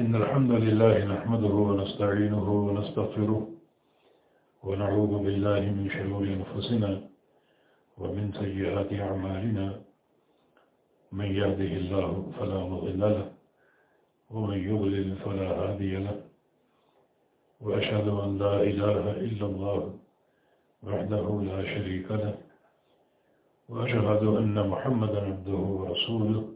إن الحمد لله نحمده ونستعينه ونستغفره ونعوذ بالله من شرور أنفسنا ومن سيئات أعمالنا. من يهده الله فلا مضل له ومن يضلل فلا هادي له. وأشهد أن لا إله إلا الله وحده لا شريك له. وأشهد أن محمدا عبده ورسوله.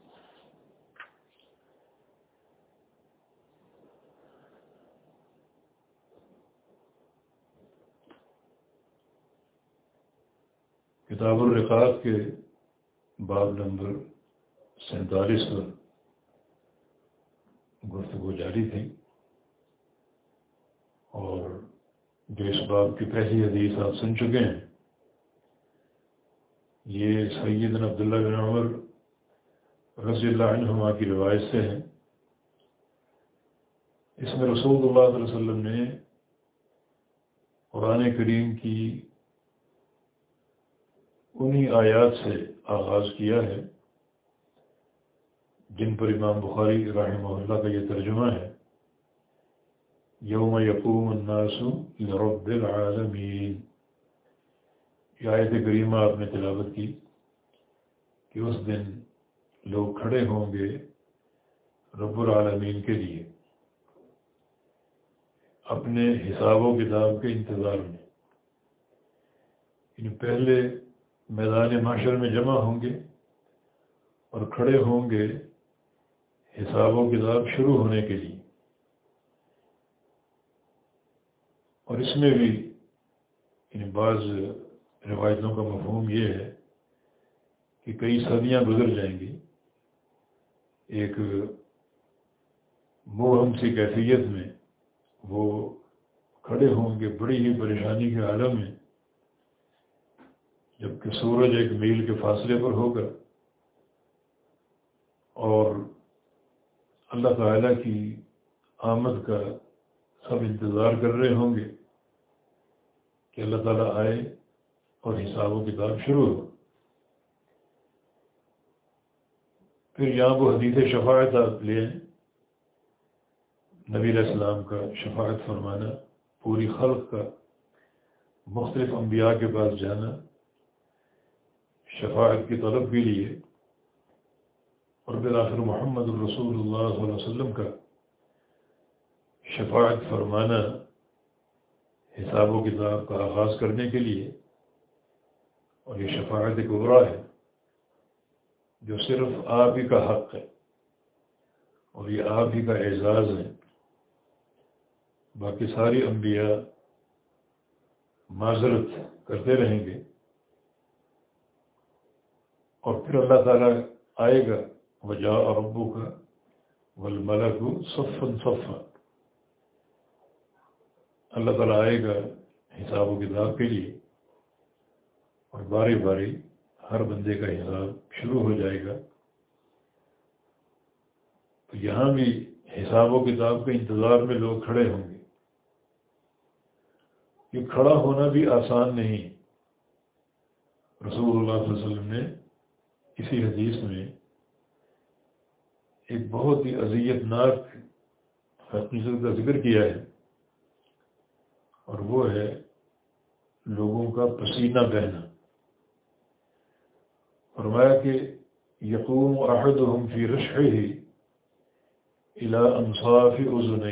کتاب الرقاق کے باب نمبر سینتالیس پر گفتگو جاری تھی اور جو اس باب کی پہلی حدیث آپ سن چکے ہیں، یہ سیدنا عبداللہ بن عمر رضی اللہ عنہما کی روایت سے ہے۔ اس میں رسول اللہ علیہ وسلم نے قرآن کریم کی انہی آیات سے آغاز کیا ہے، جن پر امام بخاری رحمہ اللہ کا یہ ترجمہ ہے، یوم یقوم الناس لرب العالمین۔ یہ آیت کریمہ آپ نے تلاوت کی کہ اس دن لوگ کھڑے ہوں گے رب العالمین کے لیے، اپنے حساب و کتاب کے انتظار میں۔ یعنی پہلے میدان معاشر میں جمع ہوں گے اور کھڑے ہوں گے حساب و کتاب شروع ہونے کے لیے۔ اور اس میں بھی یعنی بعض روایتوں کا مفہوم یہ ہے کہ کئی صدیاں گزر جائیں گی۔ ایک موہم سی کیفیت میں وہ کھڑے ہوں گے، بڑی ہی پریشانی کے عالم میں جبکہ سورج ایک میل کے فاصلے پر ہوگا اور اللہ تعالیٰ کی آمد کا سب انتظار کر رہے ہوں گے کہ اللہ تعالیٰ آئے اور حساب و کتاب شروع ہو۔ پھر یہاں وہ حدیث شفاعت آپ لیں نبی علیہ السلام کا شفاعت فرمانا، پوری خلق کا، مختلف انبیاء کے پاس جانا۔ شفاعت کی طلب بھی لیے اور بالآخر محمد الرسول اللہ صلی اللہ علیہ وسلم کا شفاعت فرمانا حساب و کتاب کا آغاز کرنے کے لیے اور یہ شفاعت ایک عبرا ہے جو صرف آپ ہی کا حق ہے اور یہ آپ ہی کا اعزاز ہے۔ باقی ساری انبیاء معذرت کرتے رہیں گے اور پھر اللہ تعالیٰ آئے گا وجا اور ابو کا ولملک صفن صفا۔ اللہ تعالیٰ آئے گا حساب و کتاب کے لیے اور باری باری ہر بندے کا حساب شروع ہو جائے گا۔ تو یہاں بھی حساب و کتاب کے انتظار میں لوگ کھڑے ہوں گے۔ یہ کھڑا ہونا بھی آسان نہیں۔ رسول اللہ صلی اللہ علیہ وسلم نے کسی حدیث میں ایک بہت ہی اذیت ناک حقیقت کا ذکر کیا ہے اور وہ ہے لوگوں کا پسینہ بہنا فرمایا کہ یقوم احد ہم فی رش ہی الا انصاف عزن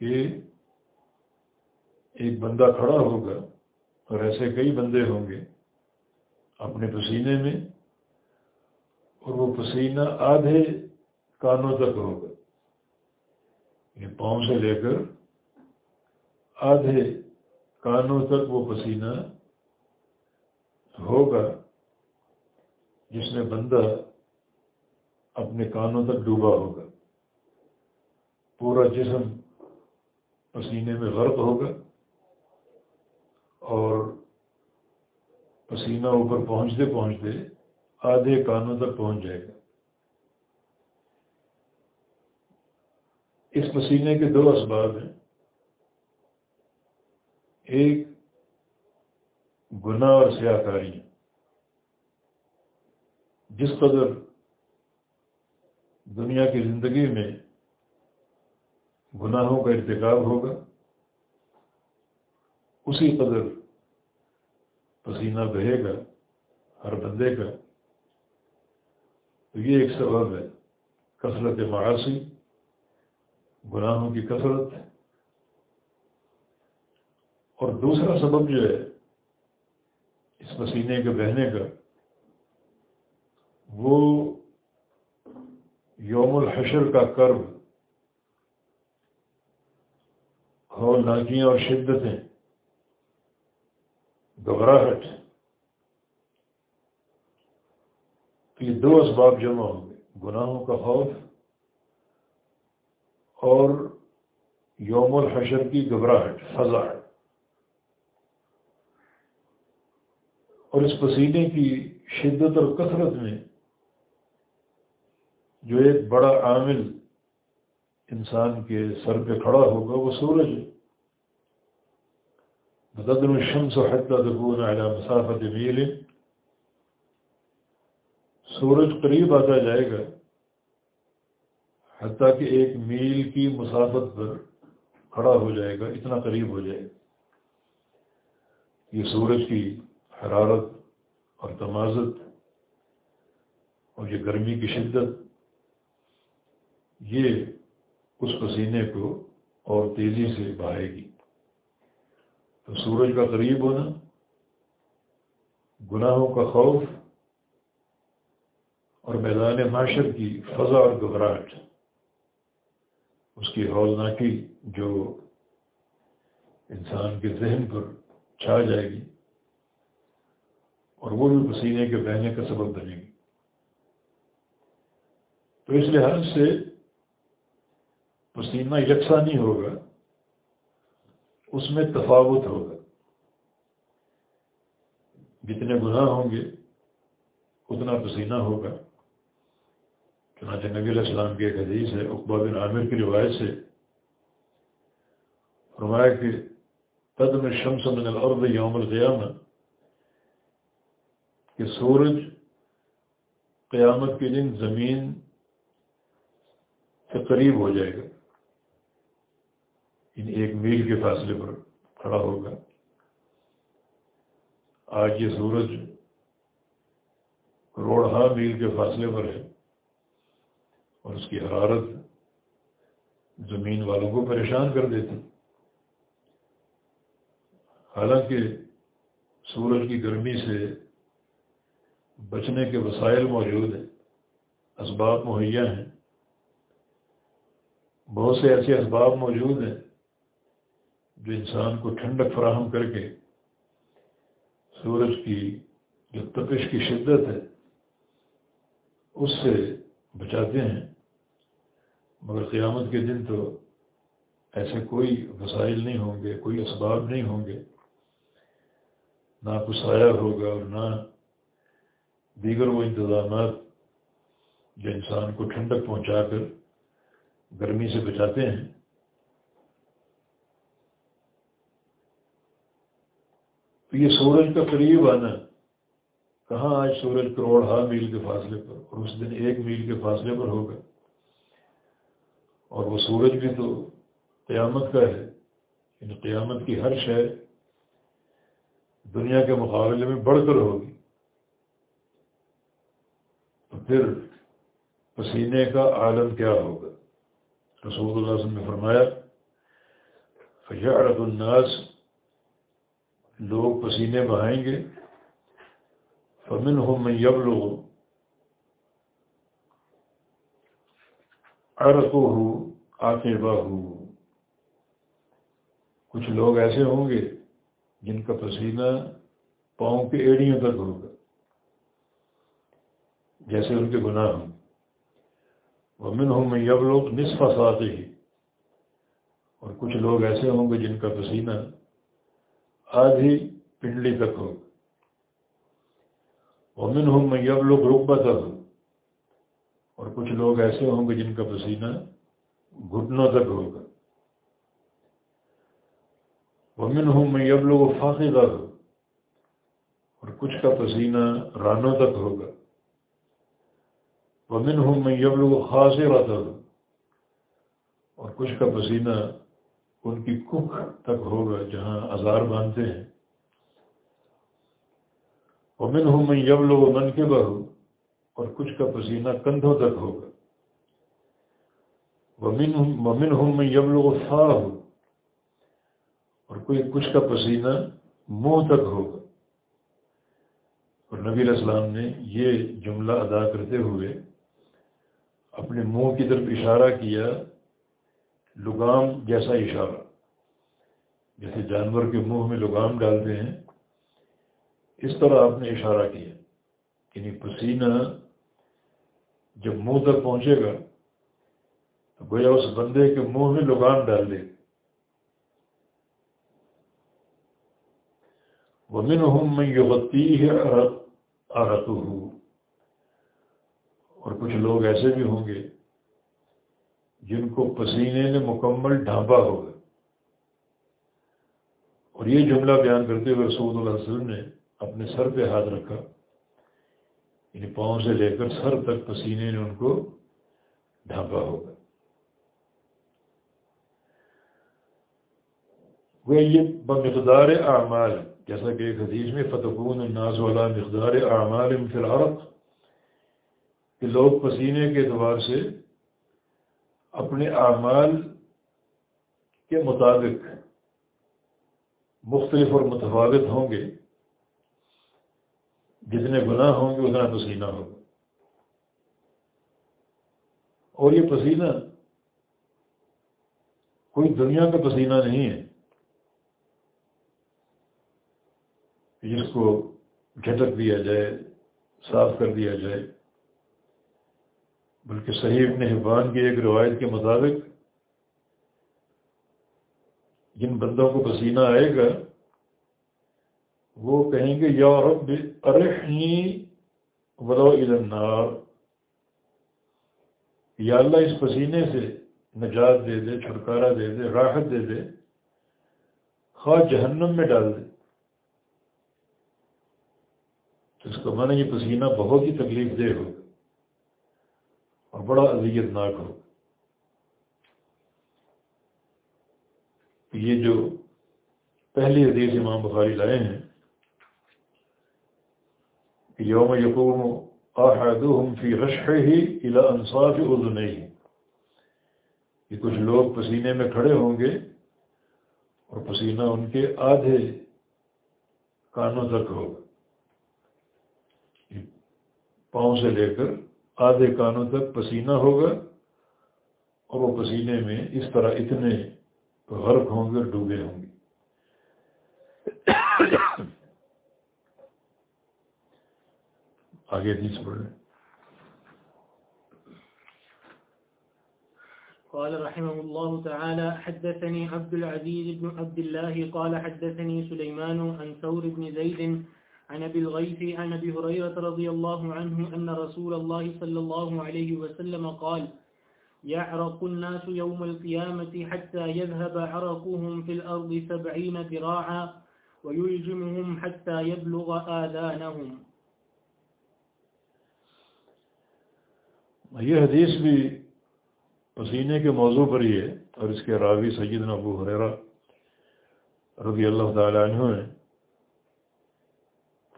کہ ایک بندہ کھڑا ہوگا اور ایسے کئی بندے ہوں گے اپنے پسینے میں اور وہ پسینہ آدھے کانوں تک ہوگا یہ یعنی پاؤں سے لے کر آدھے کانوں تک وہ پسینہ ہوگا جس میں بندہ اپنے کانوں تک ڈوبا ہوگا۔ پورا جسم پسینے میں غرق ہوگا اور پسینہ اوپر پہنچتے پہنچتے آدھے کانوں تک پہنچ جائے گا۔ اس پسینے کے دو اسباب ہیں۔ ایک، گناہ اور سیاہ کاری جس قدر دنیا کی زندگی میں گناہوں کا ارتکاب ہوگا، اسی قدر پسینہ بہے گا، ہر بندے کا۔ تو یہ ایک سبب ہے، کثرت معاشی گناہوں کی کثرت۔ اور دوسرا سبب جو ہے، اس پسینے کے بہنے کا، وہ یوم الحشر کا کرب ہولناکیاں اور شدتیں۔ گھبراہٹ تو یہ دو اسباب جمع ہوں گے گناہوں کا خوف اور یوم الحشر کی گھبراہٹ فضا اور اس پسینے کی شدت اور کثرت میں جو ایک بڑا عامل انسان کے سر پہ کھڑا ہوگا وہ سورج ہے بدر الشمس حتى تكون على مسافت میل سورج قریب آتا جائے گا حتیٰ کہ ایک میل کی مسافت پر کھڑا ہو جائے گا، اتنا قریب ہو جائے گا۔ یہ سورج کی حرارت اور تمازت اور یہ گرمی کی شدت، یہ اس پسینے کو اور تیزی سے بہائے گی۔ تو سورج کا قریب ہونا، گناہوں کا خوف اور میدان معاشر کی فضا اور گھبراہٹ، اس کی ہولناکی جو انسان کے ذہن پر چھا جائے گی اور وہ بھی پسینے کے بہنے کا سبب بنے گی۔ تو اس لحاظ سے پسینہ یکساں نہیں ہوگا۔ اس میں تفاوت ہوگا۔ جتنے گناہ ہوں گے، اتنا پسینہ ہوگا۔ چنانچہ نبی علیہ السلام کی ایک حدیث ہے اقبا بن عامر کی روایت سے۔ فرمایا کہ قدم شمس من الارض یوم القیامہ۔ کہ سورج قیامت کے دن زمین سے قریب ہو جائے گا۔ ان ایک میل کے فاصلے پر کھڑا ہوگا آج یہ سورج کروڑ میل کے فاصلے پر ہے اور اس کی حرارت زمین والوں کو پریشان کر دیتی حالانکہ سورج کی گرمی سے بچنے کے وسائل موجود ہیں، اسباب مہیا ہیں۔ بہت سے ایسے اسباب موجود ہیں جو انسان کو ٹھنڈک فراہم کر کے سورج کی جو تپش کی شدت ہے، اس سے بچاتے ہیں۔ مگر قیامت کے دن تو ایسے کوئی وسائل نہیں ہوں گے، کوئی اسباب نہیں ہوں گے۔ نہ کچھ سایہ ہوگا اور نہ دیگر وہ انتظامات جو انسان کو ٹھنڈک پہنچا کر گرمی سے بچاتے ہیں۔ تو یہ سورج کا قریب آنا کہاں آج سورج کروڑ ہا میل کے فاصلے پر؟ اور اس دن ایک میل کے فاصلے پر ہوگا۔ اور وہ سورج بھی تو قیامت کا ہے۔ یعنی قیامت کی ہر شے دنیا کے مقابلے میں بڑھ کر ہوگی۔ تو پھر پسینے کا عالم کیا ہوگا؟ رسول اللہ وسلم نے فرمایا فجعرت الناس لوگ پسینے بہائیں گے۔ فمن ہوں میں یب لوگ ارکو ہوں آتے ہوں کچھ لوگ ایسے ہوں گے جن کا پسینہ پاؤں کے ایڑیوں تک ہوگا، جیسے ان کے گناہ ہوں۔ ومن ہوں میں یب لوگ نصف ساتے ہی اور کچھ لوگ ایسے ہوں گے جن کا پسینہ آدھی پنڈلی تک ہوگا ومن ہوں میں یب لوگ رقبہ تک ہو اور کچھ لوگ ایسے ہوں گے جن کا پسینہ گھٹنوں تک ہوگا۔ ومن ہوں میں یب لوگ فاقی ہو اور کچھ کا پسینہ رانوں تک ہوگا۔ ومن ہوں میں یب لوگ خاص رہتا ہو اور کچھ کا پسینہ ان کی کک تک ہوگا جہاں ہزار باندھتے ہیں۔ ومن ہوں میں یب لوگ من کے بہو اور کچھ کا پسینہ کندھوں تک ہوگا۔ ومن ہوں میں یب لوگ فا ہو اور کوئی کچھ کا پسینہ منہ تک ہوگا۔ اور نبی علیہ السلام نے یہ جملہ ادا کرتے ہوئے اپنے منہ کی طرف اشارہ کیا لگام جیسا اشارہ۔ جیسے جانور کے منہ میں لگام ڈالتے ہیں۔ اس طرح آپ نے اشارہ کیا۔ یعنی پسینہ جب منہ تک پہنچے گا، تو گویا اس بندے کے منہ میں لگام ڈال دے۔ وہ من ہوں میں یوتی ہے آرت ہوں اور کچھ لوگ ایسے بھی ہوں گے جن کو پسینے نے مکمل ڈھانپا ہوگا اور یہ جملہ بیان کرتے ہوئے رسول اللہ علیہ وسلم نے اپنے سر پہ ہاتھ رکھا۔ یعنی پاؤں سے لے کر سر تک پسینے نے ان کو ڈھانپا ہوگا وہ یہ بمقدار اعمال، جیسا کہ ایک حدیث میں فتقون الناس والا مقدار اعمال فی العرق کہ لوگ پسینے کے اعتبار سے اپنے اعمال کے مطابق مختلف اور متفاوت ہوں گے۔ جتنے گناہ ہوں گے، اتنا پسینہ ہوگا۔ اور یہ پسینہ کوئی دنیا کا پسینہ نہیں ہے۔ جس کو جھٹک دیا جائے، صاف کر دیا جائے۔ بلکہ صحیح ابن حبان کی ایک روایت کے مطابق جن بندوں کو پسینہ آئے گا، وہ کہیں گے، یا رب ارحنی ولو النار۔ یا اللہ اس پسینے سے نجات دے دے، چھٹکارا دے دے، راحت دے دے، خواہ جہنم میں ڈال دے۔ تو اس کا معنی یہ پسینہ بہت ہی تکلیف دہ ہوگا اور بڑا اذیت ناک ہو۔ یہ جو پہلی حدیث امام بخاری لائے ہیں کہ یوم یقوم احدهم فی رشحه الى انصاف اذنیه کہ کچھ لوگ پسینے میں کھڑے ہوں گے اور پسینہ ان کے آدھے کانوں تک ہوگا۔ پاؤں سے لے کر آدھے کانوں تک پسینہ ہوگا اور وہ پسینے میں اس طرح اتنے غرق ہوں گے، ڈوبے ہوں گے۔ آگے نیچ پڑھ لیں قال رحمه الله تعالى حدثني عبد العزيز بن عبد الله قال حدثني سليمان عن ثور بن زيد عن أبي الغيث عن أبي هريرة رضي الله عنه أن رسول الله صلى الله عليه وسلم قال يعرق الناس يوم القيامة حتى يذهب عرقهم في الأرض سبعين ذراعا ويلجمهم حتى يبلغ آذانهم. یہ حدیث بھی پسینے کے موضوع پر ہی ہے اور اس کے راوی سیدنا ابو حریرہ رضی اللہ تعالی عنہ ہیں۔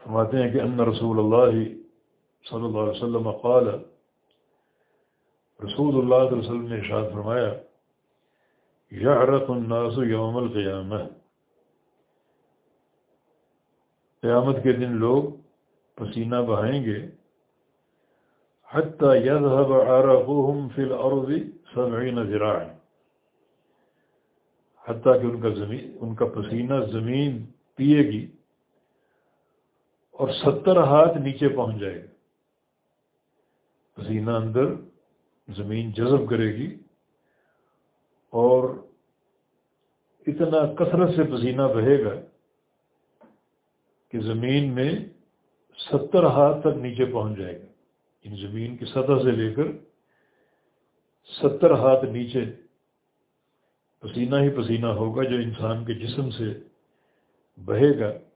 فرماتے ہیں کہ ان رسول اللہ صلی اللہ علیہ وسلم قال، رسول اللہ علیہ وسلم نے ارشاد فرمایا یعرق الناس یوم القیامہ قیامت کے دن لوگ پسینہ بہائیں گے، حتى يذهب عرقهم في الأرض سبعين ذراعا. حتیٰ کہ ان کا زمین، ان کا پسینہ زمین پیے گی اور ستر ہاتھ نیچے پہنچ جائے گا۔ پسینہ اندر زمین جذب کرے گی اور اتنا کثرت سے پسینہ بہے گا کہ زمین میں ستر ہاتھ تک نیچے پہنچ جائے گا۔ ان زمین کی سطح سے لے کر ستر ہاتھ نیچے پسینہ ہی پسینہ ہوگا جو انسان کے جسم سے بہے گا۔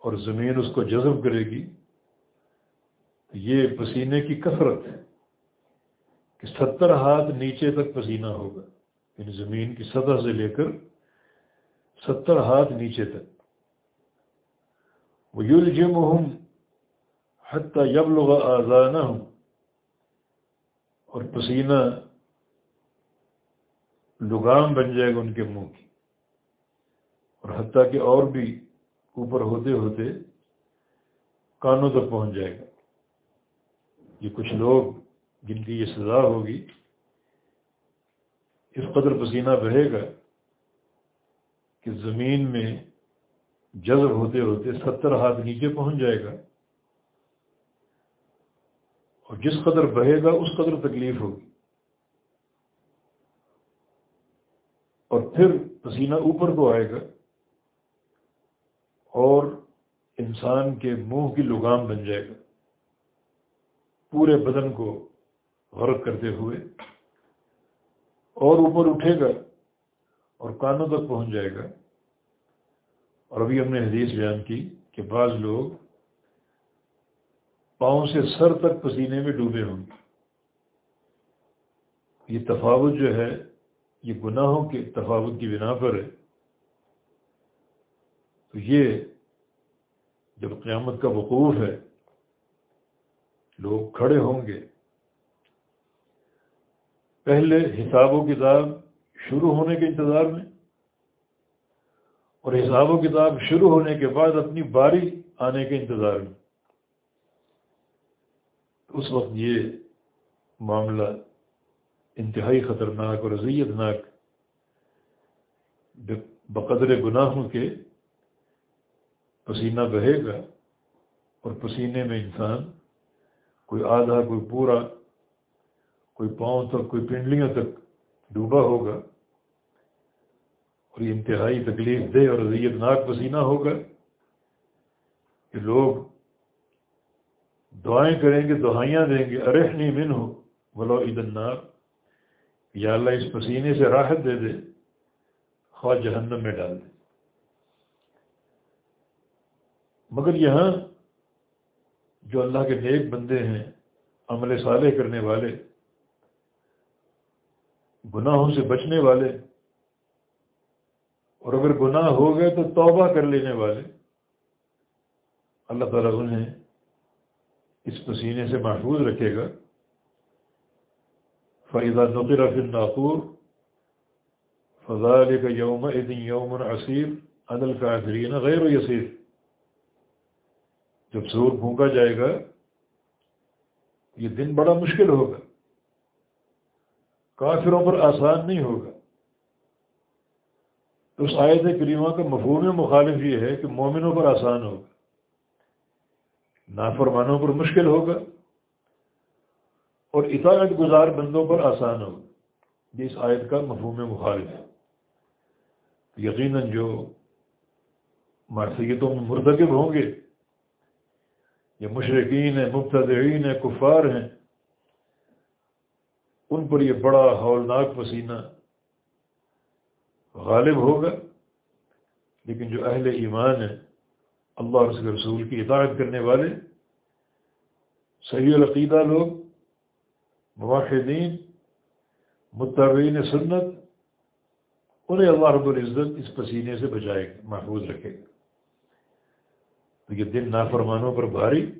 اور زمین اس کو جذب کرے گی یہ پسینے کی کثرت ہے کہ ستر ہاتھ نیچے تک پسینہ ہوگا۔ ان زمین کی سطح سے لے کر ستر ہاتھ نیچے تک۔ وہ یل جم حتیٰ یب لوگ آزانہ ہوں اور پسینہ لگام بن جائے گا ان کے منہ کی۔ اور حتیٰ کہ اور بھی اوپر ہوتے ہوتے کانوں تک پہنچ جائے گا۔ یہ کچھ لوگ جن کی یہ سزا ہوگی، اس قدر پسینہ بہے گا کہ زمین میں جذب ہوتے ہوتے ستر ہاتھ نیچے پہنچ جائے گا۔ اور جس قدر بہے گا، اس قدر تکلیف ہوگی۔ اور پھر پسینہ اوپر کو آئے گا۔ اور انسان کے منہ کی لگام بن جائے گا۔ پورے بدن کو غرق کرتے ہوئے اور اوپر اٹھے گا اور کانوں تک پہنچ جائے گا۔ اور ابھی ہم نے حدیث بیان کی کہ بعض لوگ پاؤں سے سر تک پسینے میں ڈوبے ہوں گے۔ یہ تفاوت جو ہے، یہ گناہوں کے تفاوت کی بنا پر ہے۔ تو یہ جب قیامت کا وقوف ہے، لوگ کھڑے ہوں گے۔ پہلے حساب و کتاب شروع ہونے کے انتظار میں، اور حساب و کتاب شروع ہونے کے بعد اپنی باری آنے کے انتظار میں۔ اس وقت یہ معاملہ انتہائی خطرناک اور اذیت ناک بقدر گناہوں کے پسینہ بہے گا اور پسینے میں انسان کوئی آدھا، کوئی پورا، کوئی پاؤں تک، کوئی پنڈلیوں تک ڈوبا ہوگا اور یہ انتہائی تکلیف دہ اور اذیت ناک پسینہ ہوگا کہ لوگ دعائیں کریں گے دعائیاں دیں گے ارح نہیں من ہو بولو عید النار، یا اللہ اس پسینے سے راحت دے دے، خواہ جہنم میں ڈال دے۔ مگر یہاں جو اللہ کے نیک بندے ہیں، عمل صالح کرنے والے، گناہوں سے بچنے والے، اور اگر گناہ ہو گئے تو توبہ کر لینے والے، اللہ تعالیٰ انہیں اس پسینے سے محفوظ رکھے گا۔ فائدہ نقیر فل ناقور فضا کا یوم دن یومن عصیر عدل کا غیر و یسیر جب سور پھونکا جائے گا، یہ دن بڑا مشکل ہوگا۔ کافروں پر آسان نہیں ہوگا۔ اس آیت کریمہ کا مفہوم مخالف یہ ہے کہ مومنوں پر آسان ہوگا۔ نافرمانوں پر مشکل ہوگا۔ اور اطاعت گزار بندوں پر آسان ہوگا۔ یہ اس آیت کا مفہوم مخالف ہے۔ یقیناً جو معصیتوں میں مرتکب ہوں گے یہ مشرقین ہیں مبتدعین ہیں کفار ہیں۔ ان پر یہ بڑا ہولناک پسینہ غالب ہوگا۔ لیکن جو اہل ایمان ہیں اللہ اور اس کے رسول کی اطاعت کرنے والے صحیح العقیدہ لوگ مواحدین متبین سنت انہیں اللہ رب العزت اس پسینے سے بچائے گا محفوظ رکھے۔ گا تو یہ دن نافرمانوں پر بھاری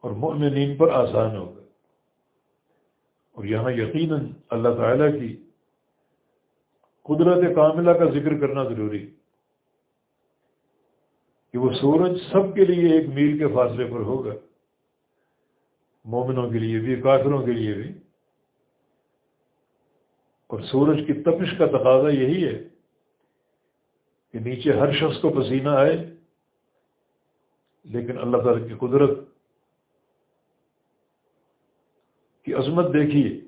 اور مؤمنین پر آسان ہوگا اور یہاں یقیناً اللہ تعالیٰ کی قدرت کاملہ کا ذکر کرنا ضروری کہ وہ سورج سب کے لیے ایک میل کے فاصلے پر ہوگا۔ مومنوں کے لیے بھی، کافروں کے لیے بھی۔ اور سورج کی تپش کا تقاضا یہی ہے کہ نیچے ہر شخص کو پسینہ آئے۔ لیکن اللہ تعالیٰ کی قدرت کی عظمت دیکھیے،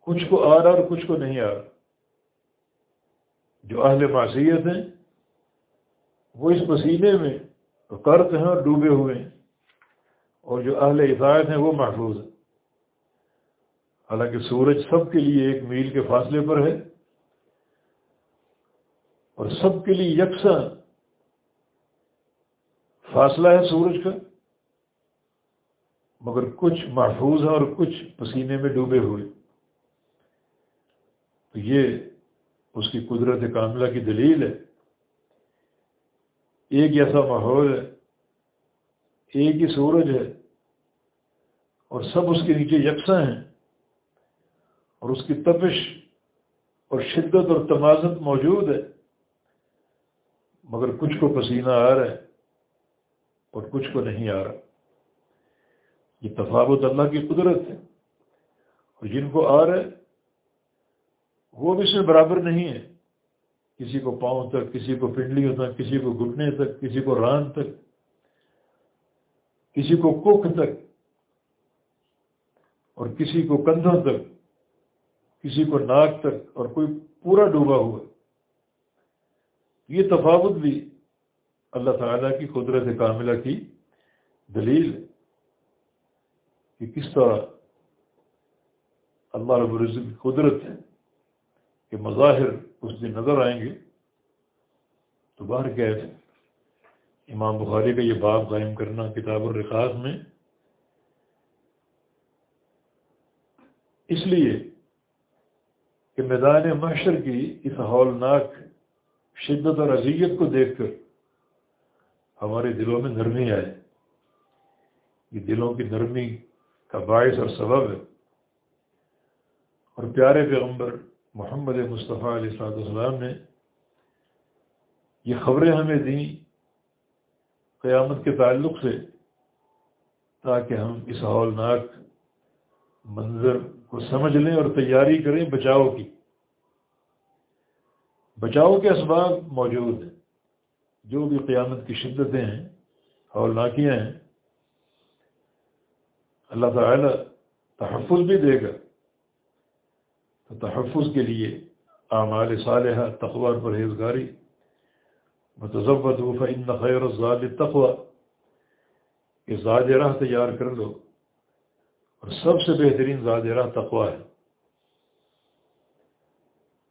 کچھ کو آ رہا اور کچھ کو نہیں آ رہا جو اہل معصیت ہیں، وہ اس پسینے میں کرت ہیں اور ڈوبے ہوئے ہیں۔ اور جو اہل ہدایت ہیں، وہ محفوظ ہیں۔ حالانکہ سورج سب کے لیے ایک میل کے فاصلے پر ہے۔ اور سب کے لیے یکساں فاصلہ ہے سورج کا، مگر کچھ محفوظ ہے اور کچھ پسینے میں ڈوبے ہوئے۔ تو یہ اس کی قدرت کاملہ کی دلیل ہے۔ ایک ایسا ماحول ہے، ایک ہی سورج ہے، اور سب اس کے نیچے یکساں ہیں۔ اور اس کی تپش اور شدت اور تمازت موجود ہے، مگر کچھ کو پسینہ آ رہا ہے۔ اور کچھ کو نہیں آ رہا۔ یہ تفاوت اللہ کی قدرت ہے۔ اور جن کو آ رہا ہے، وہ بھی اس میں برابر نہیں ہے۔ کسی کو پاؤں تک، کسی کو پنڈلیوں تک، کسی کو گھٹنے تک، کسی کو ران تک، کسی کو کوکھ تک، اور کسی کو کندھوں تک، کسی کو ناک تک، اور کوئی پورا ڈوبا ہوا۔ یہ تفاوت بھی اللہ تعالیٰ کی قدرت کاملہ کی دلیل کہ کس طرح اللہ رب العزت کی قدرت ہے کہ مظاہر اس دن نظر آئیں گے، تو باہر قید امام بخاری کا یہ باب قائم کرنا کتاب الرقاص میں۔ اس لیے کہ میدان معاشر کی اس ہولناک شدت اور اذیت کو دیکھ کر ہمارے دلوں میں نرمی آئے۔ یہ دلوں کی نرمی کا باعث اور سبب ہے۔ اور پیارے پیغمبر محمد مصطفیٰ علیہ السلاۃ السلام نے یہ خبریں ہمیں دیں قیامت کے تعلق سے تاکہ ہم اس ہولناک منظر کو سمجھ لیں اور تیاری کریں بچاؤ کی۔ بچاؤ کے اسباب موجود ہیں۔ جو بھی قیامت کی شدتیں ہیں اور ناکیاں ہیں، اللہ تعالی تحفظ بھی دے گا۔ تو تحفظ کے لیے اعمال صالحہ تقوار پرہیزگاری۔ متضبط وفا ان خیر الزاد تقوا کہ زاد راہ تیار کر لو۔ اور سب سے بہترین زاد راہ تقوا ہے۔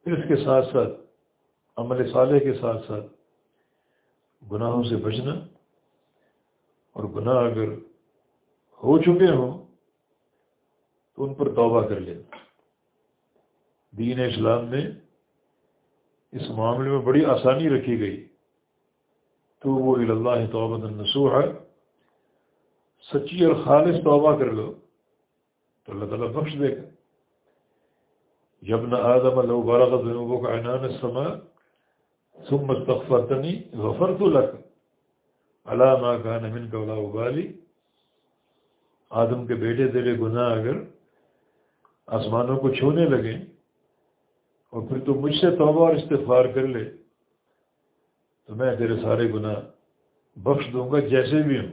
پھر اس کے ساتھ ساتھ، عمل صالح کے ساتھ ساتھ گناہوں سے بچنا اور گناہ اگر ہو چکے ہوں تو ان پر توبہ کر لینا۔ دین اسلام میں اس معاملے میں بڑی آسانی رکھی گئی۔ تو وہ اللہ توبہ النسوح ہے سچی اور خالص توبہ کر لو تو اللہ تعالیٰ بخش دے گا۔ جب نہ آدم اللہ بارہ کا کا عنان سما ثم استغفرتنی غفرت لك. على ما كان منك ولا ابالی آدم کے بیٹے تیرے گناہ اگر آسمانوں کو چھونے لگے اور پھر تو مجھ سے توبہ اور استغفار کر لے، تو میں تیرے سارے گناہ بخش دوں گا جیسے بھی ہوں۔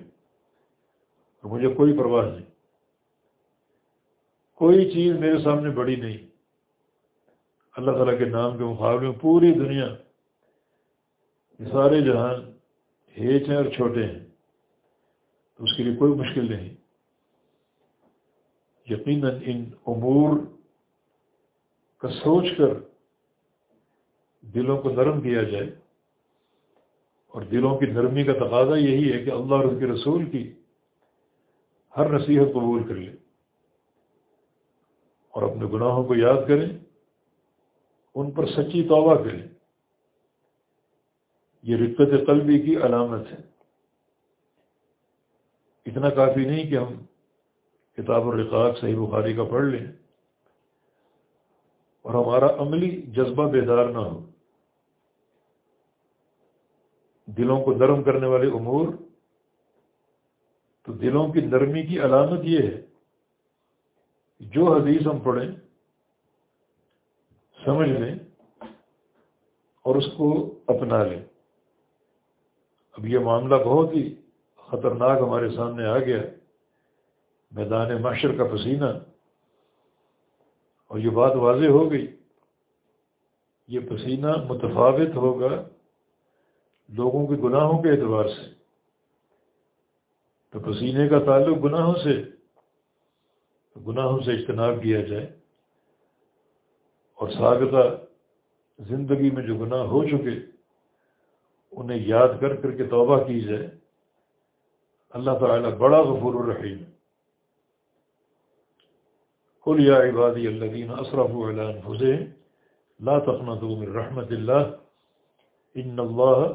اور مجھے کوئی پرواہ نہیں۔ کوئی چیز میرے سامنے بڑی نہیں۔ اللہ تعالیٰ کے نام کے مقابلے میں پوری دنیا یہ سارے جہان ہیچ ہیں اور چھوٹے ہیں، تو اس کے لیے کوئی مشکل نہیں۔ یقیناً ان امور کا سوچ کر دلوں کو نرم کیا جائے۔ اور دلوں کی نرمی کا تقاضا یہی ہے کہ اللہ اور اس کے رسول کی ہر نصیحت قبول کر لے۔ اور اپنے گناہوں کو یاد کریں، ان پر سچی توبہ کریں۔ یہ رقت قلبی کی علامت ہے۔ اتنا کافی نہیں کہ ہم کتاب الرقاق صحیح بخاری کا پڑھ لیں اور ہمارا عملی جذبہ بیدار نہ ہو۔ دلوں کو نرم کرنے والے امور، تو دلوں کی نرمی کی علامت یہ ہے جو حدیث ہم پڑھیں، سمجھ لیں اور اس کو اپنا لیں۔ اب یہ معاملہ بہت ہی خطرناک ہمارے سامنے آ گیا میدان معاشر کا پسینہ۔ اور یہ بات واضح ہو گئی۔ یہ پسینہ متفاوت ہوگا لوگوں کے گناہوں کے اعتبار سے۔ تو پسینے کا تعلق گناہوں سے گناہوں سے اجتناب کیا جائے۔ اور سابقہ زندگی میں جو گناہ ہو چکے انہیں یاد کر کر کے توبہ کی جائے۔ اللہ تعالیٰ بڑا غفور الرحیم۔ قل یا عبادی الذین اسرفوا علی انفسهم لا تقنطوا من رحمت اللہ ان اللہ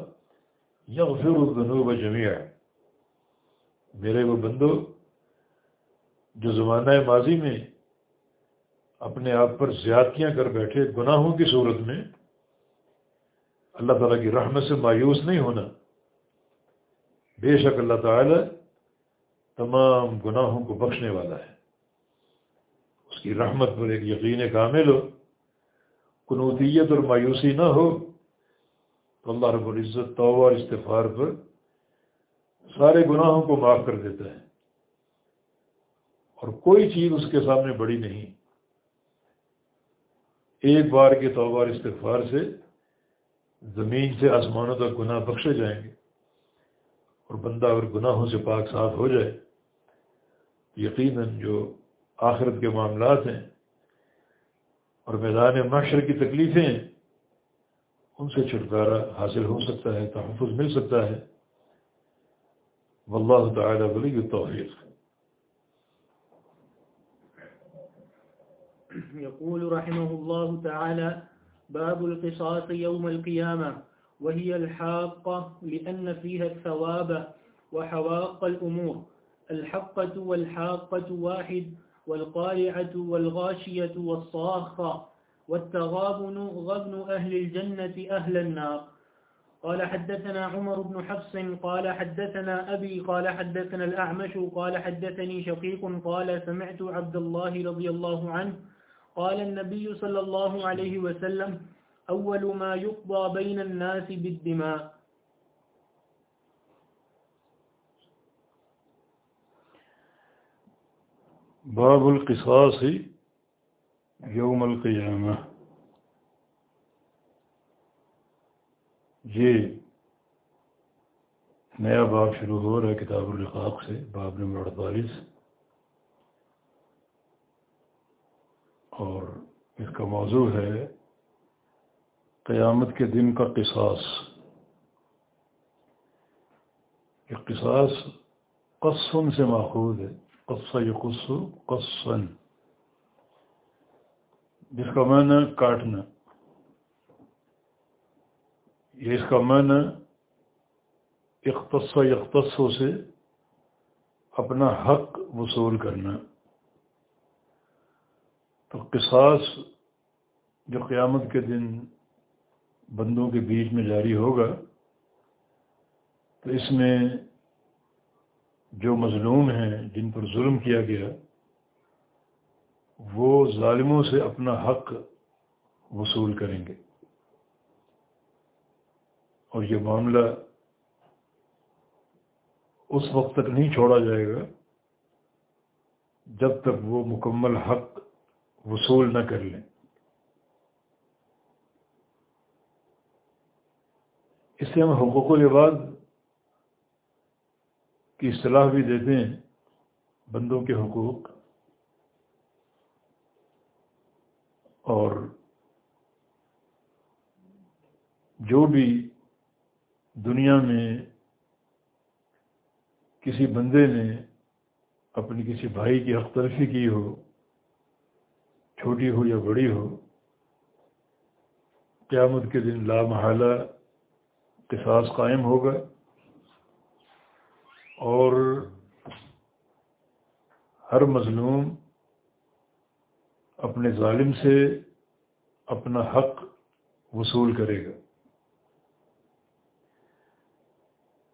یغفر الذنوب جميعا میرے وہ بندو، جو زمانہ ماضی میں اپنے آپ پر زیادتیاں کر بیٹھے گناہوں کی صورت میں اللہ تعالیٰ کی رحمت سے مایوس نہیں ہونا۔ بے شک اللہ تعالیٰ تمام گناہوں کو بخشنے والا ہے۔ اس کی رحمت پر ایک یقین کامل ہو۔ قنوتیت اور مایوسی نہ ہو۔ تو اللہ رب العزت توبہ اور استفار پر سارے گناہوں کو معاف کر دیتا ہے۔ اور کوئی چیز اس کے سامنے بڑی نہیں۔ ایک بار کے توبہ اور استغفار سے زمین سے آسمانوں تک گناہ بخشے جائیں گے اور بندہ اگر گناہوں سے پاک صاف ہو جائے، یقیناً جو آخرت کے معاملات ہیں اور میدان معاشر کی تکلیفیں ہیں، ان سے چھٹکارا حاصل ہو سکتا ہے، تحفظ مل سکتا ہے۔ واللہ تعالی ولی التوفیق۔ يقول رحمه الله تعالى باب القصاص يوم القيامة، وهي الحاقة لأن فيها الثواب وحواق الأمور، الحقة والحاقة واحد، والقارعة والغاشية والصاخة والتغابن غبن أهل الجنة أهل النار. قال حدثنا عمر بن حفص، قال حدثنا أبي، قال حدثنا الأعمش، قال حدثني شقيق، قال سمعت عبد الله رضي الله عنه قال النبي صلى الله عليه وسلم، أول ما يقضى بين الناس بالدماء. باب القصاص يوم القيامة. یہ نیا باب شروع ہو رہا ہے کتاب الرقاق سے، باب نمبر اڑتالیس. اور اس کا موضوع ہے قیامت کے دن کا قصاص۔ یہ قصاص قصن سے ماخوذ ہے۔ قصہ یقص قصن جس کا معنی کاٹنا۔ یہ اس کا معنی اختص یختصوں سے اپنا حق وصول کرنا۔ تو قصاص جو قیامت کے دن بندوں کے بیچ میں جاری ہوگا، تو اس میں جو مظلوم ہیں، جن پر ظلم کیا گیا، وہ ظالموں سے اپنا حق وصول کریں گے۔ اور یہ معاملہ اس وقت تک نہیں چھوڑا جائے گا جب تک وہ مکمل حق وصول نہ کر لیں۔ اس سے ہم حقوق العباد کی اصطلاح بھی دیتے ہیں، بندوں کے حقوق اور جو بھی دنیا میں کسی بندے نے اپنی کسی بھائی کی حق تلفی کی ہو چھوٹی ہو یا بڑی ہو، قیامت کے دن لامحالہ قصاص قائم ہوگا اور ہر مظلوم اپنے ظالم سے اپنا حق وصول کرے گا۔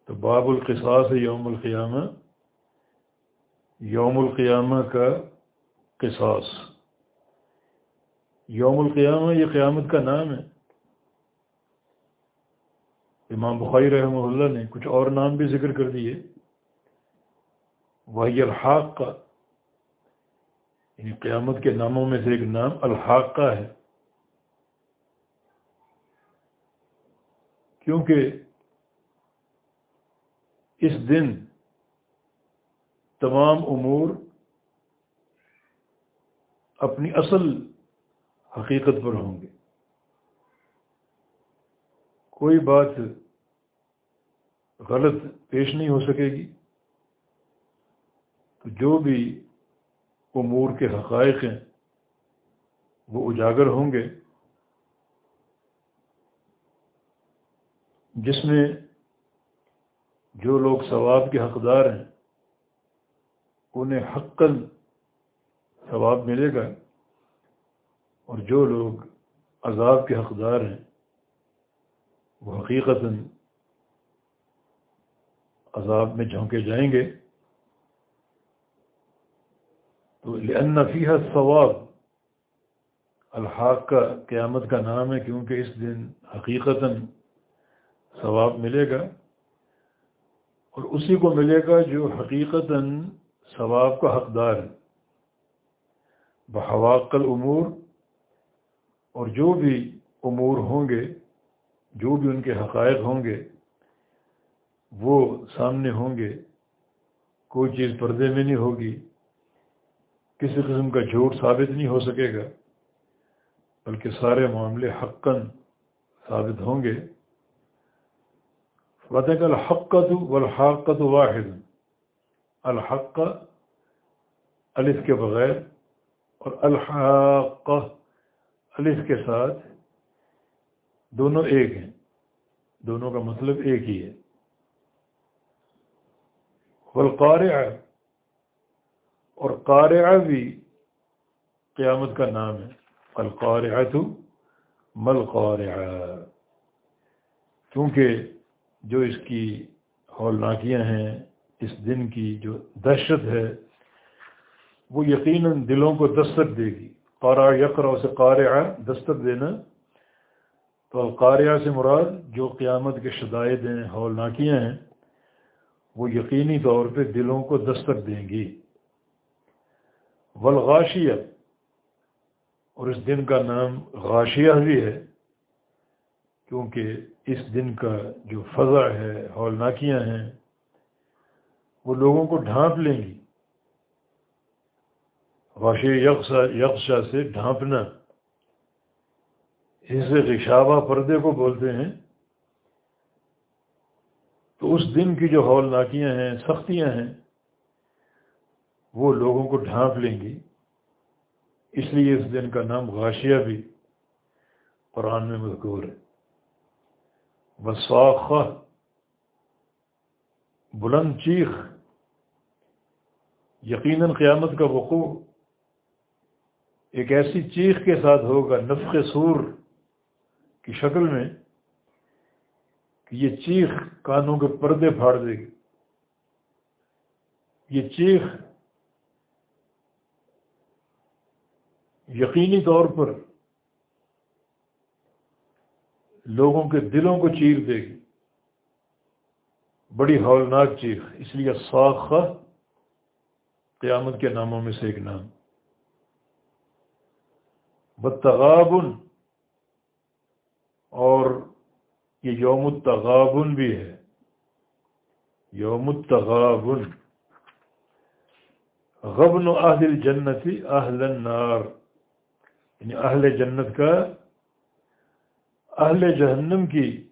تو باب القصاص یوم القیامہ یوم القیامہ کا قصاص۔ یوم القیامہ، یہ قیامت کا نام ہے۔ امام بخاری رحمہ اللہ نے کچھ اور نام بھی ذکر کر دیے۔ وہی الحاق کا یعنی قیامت کے ناموں میں سے ایک نام الحاق کا ہے۔ کیونکہ اس دن تمام امور اپنی اصل حقیقت پر ہوں گے۔ کوئی بات غلط پیش نہیں ہو سکے گی۔ تو جو بھی امور کے حقائق ہیں، وہ اجاگر ہوں گے۔ جس میں جو لوگ ثواب کے حقدار ہیں، انہیں حقل ثواب ملے گا۔ اور جو لوگ عذاب کے حقدار ہیں، وہ حقیقت عذاب میں جھونکے جائیں گے۔ تو فیحہ ثواب الحاق کا قیامت کا نام ہے، کیونکہ اس دن حقیقت ثواب ملے گا۔ اور اسی کو ملے گا جو حقیقت ثواب کا حقدار ہے۔ بحواق الامور اور جو بھی امور ہوں گے، جو بھی ان کے حقائق ہوں گے، وہ سامنے ہوں گے۔ کوئی چیز پردے میں نہیں ہوگی، کسی قسم کا جھوٹ ثابت نہیں ہو سکے گا، بلکہ سارے معاملے حقاً ثابت ہوں گے۔ فتح الحقت والحاقت واحد۔ الحق، الف کے بغیر، اور الحق الف کے ساتھ دونوں ایک ہیں۔ دونوں کا مطلب ایک ہی ہے۔ والقارع اور قارعہ بھی قیامت کا نام ہے۔ القارعہ مل قارعہ کیونکہ جو اس کی ہولناکیاں ہیں، اس دن کی جو دہشت ہے، وہ یقیناً دلوں کو دستک دے گی۔ قارا یقرا سے قارعہ دستک دینا تو القاریہ سے مراد جو قیامت کے شدائد ہیں ہولناکیاں ہیں، وہ یقینی طور پہ دلوں کو دستک دیں گی۔ والغاشیہ، اور اس دن کا نام غاشیہ بھی ہے، کیونکہ اس دن کا جو فضا ہے ہولناکیاں ہیں، وہ لوگوں کو ڈھانپ لیں گی۔ غاشی یکسا یکشا سے ڈھانپنا۔ اس غشابہ پردے کو بولتے ہیں۔ تو اس دن کی جو ہولناکیاں ہیں، سختیاں ہیں، وہ لوگوں کو ڈھانپ لیں گی۔ اس لیے اس دن کا نام غاشیہ بھی قرآن میں مذکور ہے۔ وساخ بلند چیخ۔ یقیناً قیامت کا وقوع ایک ایسی چیخ کے ساتھ ہوگا نفق سور کی شکل میں کہ یہ چیخ کانوں کے پردے پھاڑ دے گی۔ یہ چیخ یقینی طور پر لوگوں کے دلوں کو چیر دے گی۔ بڑی ہولناک چیخ، اس لیے ساخ قیامت کے ناموں میں سے ایک نام۔ بتغابن اور یہ یوم التغابن بھی ہے۔ یوم التغابن۔ غبن اہل جنتی اہل النار۔ یعنی اہل جنت کا، اہل جہنم کی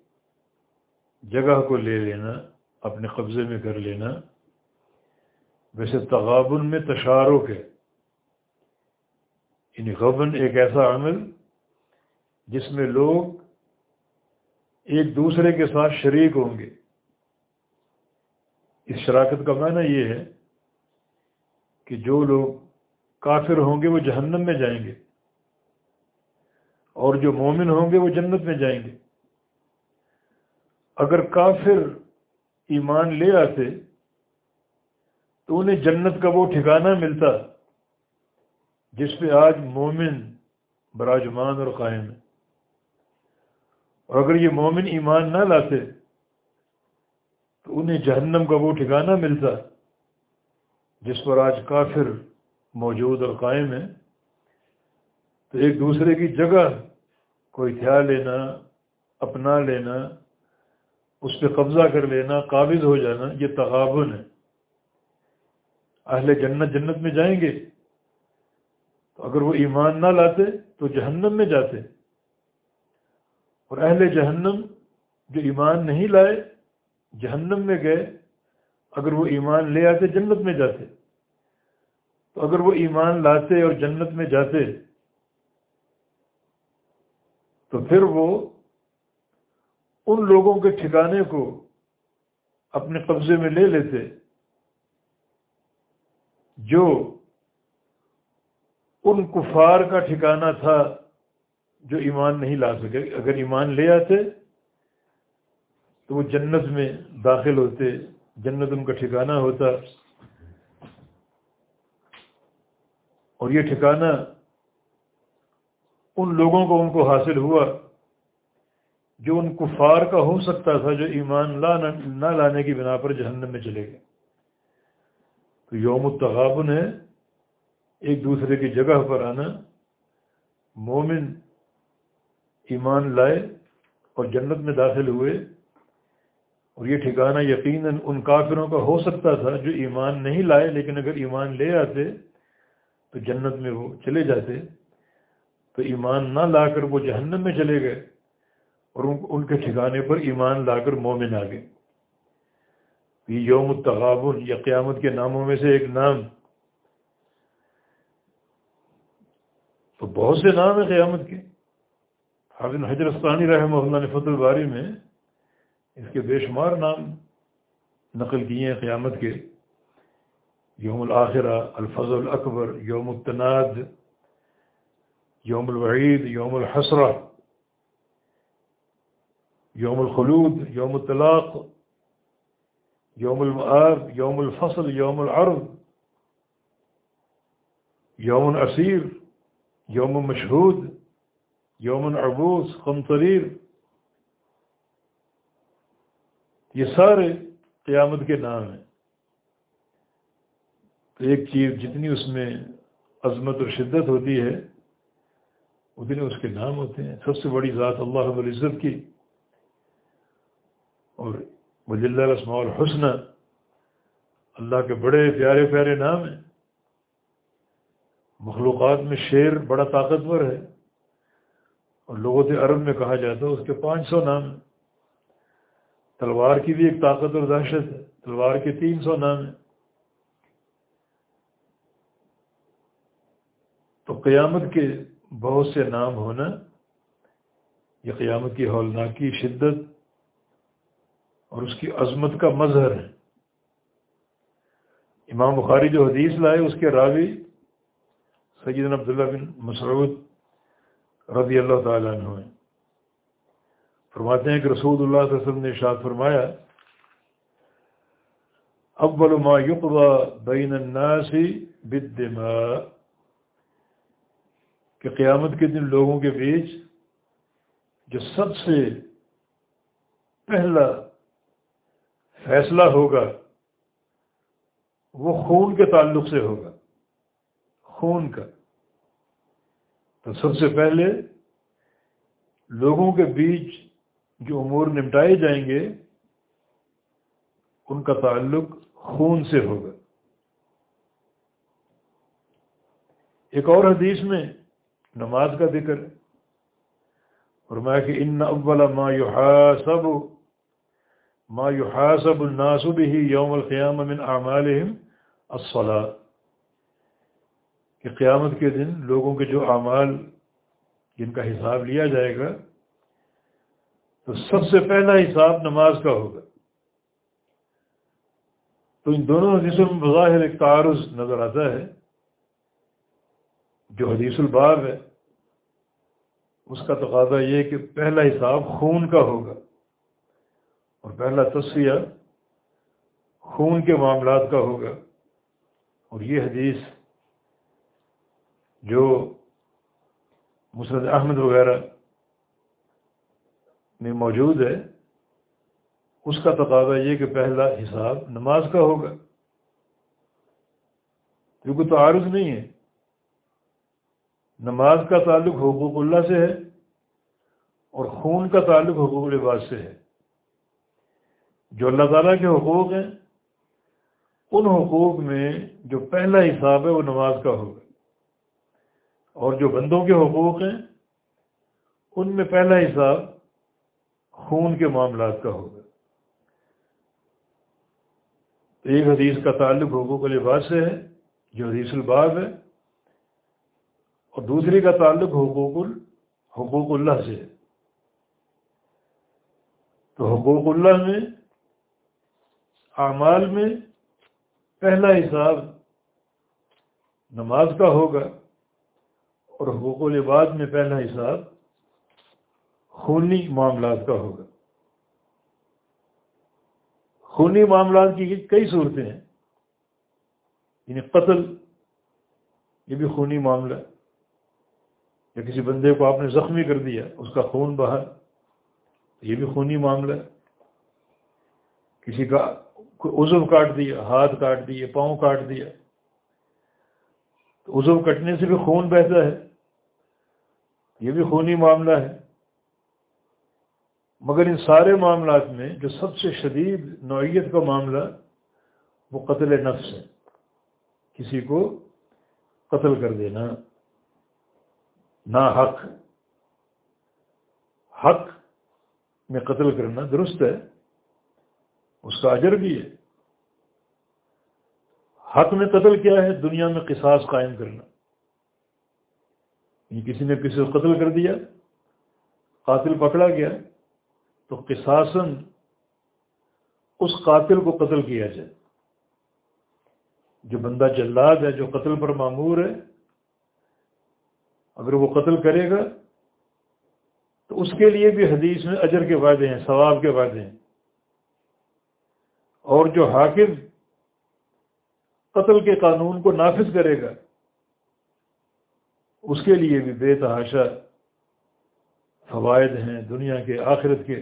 جگہ کو لے لینا، اپنے قبضے میں کر لینا۔ ویسے تغابن میں تشارک ہے۔ یعنی غبن ایک ایسا عمل جس میں لوگ ایک دوسرے کے ساتھ شریک ہوں گے۔ اس شراکت کا معنی یہ ہے کہ جو لوگ کافر ہوں گے وہ جہنم میں جائیں گے اور جو مومن ہوں گے وہ جنت میں جائیں گے۔ اگر کافر ایمان لے آتے تو انہیں جنت کا وہ ٹھکانہ ملتا۔ جس پہ آج مومن براجمان اور قائم ہے اور اگر یہ مومن ایمان نہ لاتے، تو انہیں جہنم کا وہ ٹھکانہ ملتا جس پر آج کافر موجود اور قائم ہے تو ایک دوسرے کی جگہ کوئی تھیا لینا، اپنا لینا، اس پہ قبضہ کر لینا، قابض ہو جانا، یہ تغابن ہے۔ اہل جنت جنت میں جائیں گے۔ تو اگر وہ ایمان نہ لاتے تو جہنم میں جاتے۔ اور اہل جہنم جو ایمان نہیں لائے، جہنم میں گئے، اگر وہ ایمان لے آتے، جنت میں جاتے۔ تو اگر وہ ایمان لاتے اور جنت میں جاتے، تو پھر وہ ان لوگوں کے ٹھکانے کو اپنے قبضے میں لے لیتے جو ان کفار کا ٹھکانہ تھا جو ایمان نہیں لا سکے۔ اگر ایمان لے آتے تو وہ جنت میں داخل ہوتے، جنت ان کا ٹھکانہ ہوتا۔ اور یہ ٹھکانہ ان لوگوں کو، ان کو حاصل ہوا جو ان کفار کا ہو سکتا تھا جو ایمان لا، نہ لانے کی بنا پر جہنم میں چلے گئے۔ تو یوم التغابن ہے ایک دوسرے کی جگہ پر آنا، مومن ایمان لائے اور جنت میں داخل ہوئے، اور یہ ٹھکانہ یقیناً ان کافروں کا ہو سکتا تھا جو ایمان نہیں لائے، لیکن اگر ایمان لے آتے تو جنت میں وہ چلے جاتے، تو ایمان نہ لا کر وہ جہنم میں چلے گئے، اور ان کے ٹھکانے پر ایمان لا کر مومن آ گئے۔ یہ یوم التغابن یا قیامت کے ناموں میں سے ایک نام۔ تو بہت سے نام ہیں قیامت کے۔ حافظ حجرستانی رحمہ اللہ نے فت الباری میں اس کے بے شمار نام نقل کیے ہیں قیامت کے۔ یوم الآخرہ الفضل الاکبر، یوم التناد، یوم الوعید، یوم الحسرہ، یوم الخلود، یوم الطلاق، یوم المآب، یوم الفصل، یوم العرض، یوم العصیر یوم مشہود، یوم العبوس قمطریر یہ سارے قیامت کے نام ہیں. تو ایک چیز جتنی اس میں عظمت اور شدت ہوتی ہے اتنے اس کے نام ہوتے ہیں. سب سے بڑی ذات اللہ رب العزت کی. اور وجل رسماء الحسن اللہ کے بڑے پیارے پیارے نام ہیں. مخلوقات میں شیر بڑا طاقتور ہے۔ اور لوگوں سے عرب میں کہا جاتا ہے اس کے پانچ سو نام۔ ہیں تلوار کی بھی ایک طاقت اور دہشت ہے۔ تلوار کے تین سو نام ہیں۔ تو قیامت کے بہت سے نام ہونا، یہ قیامت کی ہولناکی شدت اور اس کی عظمت کا مظہر ہے۔ امام بخاری جو حدیث لائے، اس کے راوی سیدنا عبداللہ بن مسعود رضی اللہ تعالیٰ عنہ ہیں۔ فرماتے ہیں کہ رسول اللہ صلی اللہ علیہ وسلم نے اشاد فرمایا، اول ما یقضى بین الناس بالدماء، کہ قیامت کے دن لوگوں کے بیچ جو سب سے پہلا فیصلہ ہوگا، وہ خون کے تعلق سے ہوگا۔ خون کا۔ تو سب سے پہلے لوگوں کے بیچ جو امور نمٹائے جائیں گے، ان کا تعلق خون سے ہوگا۔ ایک اور حدیث میں نماز کا ذکر اور میں کہ ان اول ما يحاسب ما يحاسب الناس به يوم القيامه من اعمالهم الصلاه کہ قیامت کے دن لوگوں کے جو اعمال جن کا حساب لیا جائے گا، تو سب سے پہلا حساب نماز کا ہوگا۔ تو ان دونوں حدیثوں میں بظاہر ایک تعارض نظر آتا ہے۔ جو حدیث الباب ہے، اس کا تقاضا یہ کہ پہلا حساب خون کا ہوگا۔ اور پہلا تصفیہ خون کے معاملات کا ہوگا۔ اور یہ حدیث جو مسرد احمد وغیرہ میں موجود ہے، اس کا تقاضا یہ کہ پہلا حساب نماز کا ہوگا۔ کیونکہ تو عارض نہیں ہے۔ نماز کا تعلق حقوق اللہ سے ہے اور خون کا تعلق حقوق لباس سے ہے۔ جو اللہ تعالیٰ کے حقوق ہیں، ان حقوق میں جو پہلا حساب ہے، وہ نماز کا ہوگا۔ اور جو بندوں کے حقوق ہیں، ان میں پہلا حساب خون کے معاملات کا ہوگا۔ تو ایک حدیث کا تعلق حقوق لباس سے ہے، جو حدیث الباب ہے، اور دوسری کا تعلق حقوق حقوق اللہ سے ہے۔ تو حقوق اللہ میں، اعمال میں پہلا حساب نماز کا ہوگا۔ اور حقوق و لباس میں پہلا حساب خونی معاملات کا ہوگا۔ خونی معاملات کی کئی صورتیں ہیں۔ یعنی قتل، یہ بھی خونی معاملہ یا کسی بندے کو آپ نے زخمی کر دیا، اس کا خون بہا، یہ بھی خونی معاملہ ہے۔ کسی کا عزو کاٹ دیا، ہاتھ کاٹ دیے، پاؤں کاٹ دیا، تو عزو کٹنے سے بھی خون بہتا ہے۔ یہ بھی خونی معاملہ ہے۔ مگر ان سارے معاملات میں جو سب سے شدید نوعیت کا معاملہ وہ قتل نفس ہے۔ کسی کو قتل کر دینا نہ حق حق میں قتل کرنا درست ہے، اس کا اجر بھی ہے۔ حق میں قتل کیا ہے؟ دنیا میں قصاص قائم کرنا۔ کسی نے کسی کو قتل کر دیا، قاتل پکڑا گیا، تو قصاصن اس قاتل کو قتل کیا جائے۔ جو بندہ جلاد ہے، جو قتل پر معمور ہے، اگر وہ قتل کرے گا، تو اس کے لیے بھی حدیث میں اجر کے وعدے ہیں، ثواب کے وعدے ہیں۔ اور جو حاکم قتل کے قانون کو نافذ کرے گا اس کے لیے بھی بے تحاشا فوائد ہیں دنیا کے، آخرت کے۔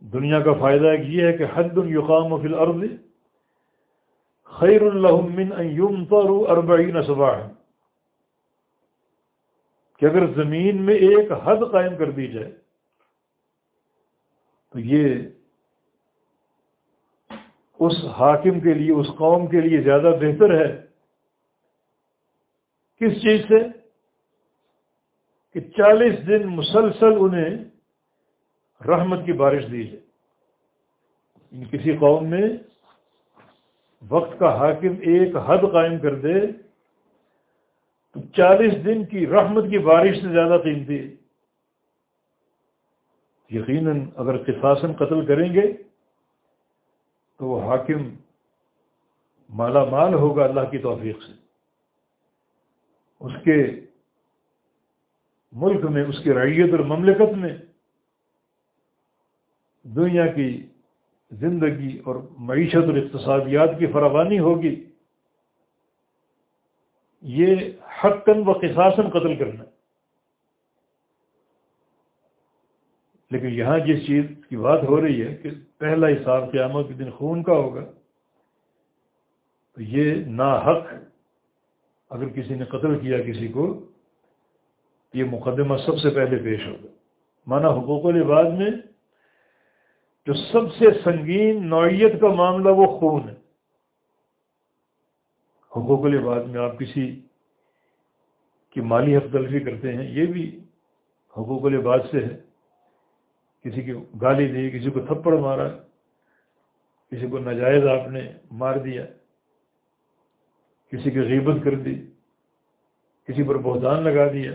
دنیا کا فائدہ ایک یہ ہے کہ حد القام فی الارض خیر الحم من پر اربعین صباح کہ اگر زمین میں ایک حد قائم کر دی جائے، تو یہ اس حاکم کے لیے، اس قوم کے لیے زیادہ بہتر ہے۔ کس چیز سے؟ کہ چالیس دن مسلسل انہیں رحمت کی بارش دی جائے۔ کسی قوم میں وقت کا حاکم ایک حد قائم کر دے تو چالیس دن کی رحمت کی بارش سے زیادہ قیمتی ہے۔ یقیناً اگر قصاصن قتل کریں گے تو وہ حاکم مالا مال ہوگا اللہ کی توفیق سے۔ اس کے ملک میں، اس کی رعیت اور مملکت میں دنیا کی زندگی اور معیشت اور اقتصادیات کی فراوانی ہوگی، یہ حقن و قصاصن قتل کرنا۔ لیکن یہاں جس چیز کی بات ہو رہی ہے کہ پہلا حساب قیامت کے دن خون کا ہوگا، تو یہ نا حق اگر کسی نے قتل کیا کسی کو، یہ مقدمہ سب سے پہلے پیش ہوگا مانا حقوق العباد میں جو سب سے سنگین نوعیت کا معاملہ وہ خون ہے۔ حقوق العباد میں آپ کسی کی مالی حق تلفی کرتے ہیں، یہ بھی حقوق العباد سے ہے۔ کسی کی گالی دی، کسی کو تھپڑ مارا، کسی کو ناجائز آپ نے مار دیا۔ کسی کی غیبت کر دی، کسی پر بہتان لگا دیا۔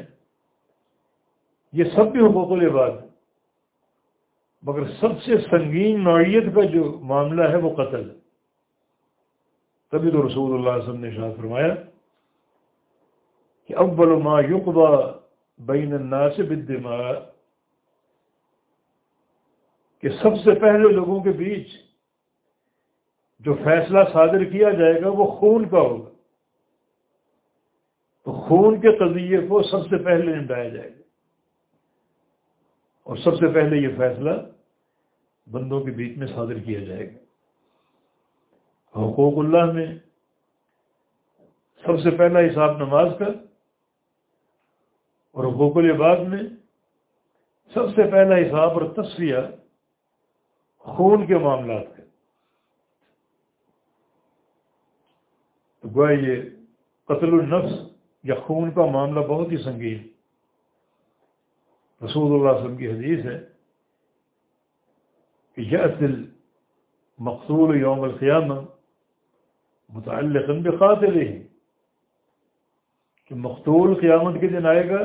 یہ سب بھی حقوق العباد ہے مگر سب سے سنگین نوعیت کا جو معاملہ ہے وہ قتل ہے۔ تبھی تو رسول اللہ علیہ وسلم نے شاہ فرمایا کہ اول ما یقبا بین الناس بالدماء، کہ سب سے پہلے لوگوں کے بیچ جو فیصلہ صادر کیا جائے گا وہ خون کا ہوگا۔ خون کے قضیے کو سب سے پہلے نمٹایا جائے گا۔ اور سب سے پہلے یہ فیصلہ بندوں کے بیچ میں صادر کیا جائے گا۔ حقوق اللہ میں سب سے پہلا حساب نماز کا اور حقوق العباد میں سب سے پہلا حساب اور تصویہ خون کے معاملات کا۔ تو گویا یہ قتل النفس یا خون کا معاملہ بہت ہی سنگین رسول اللہ علیہ وسلم کی حدیث ہے کہ یہ اصل مقصول یوم القیامہ متعلق بقاتل ہی کہ مقتول قیامت کے دن آئے گا،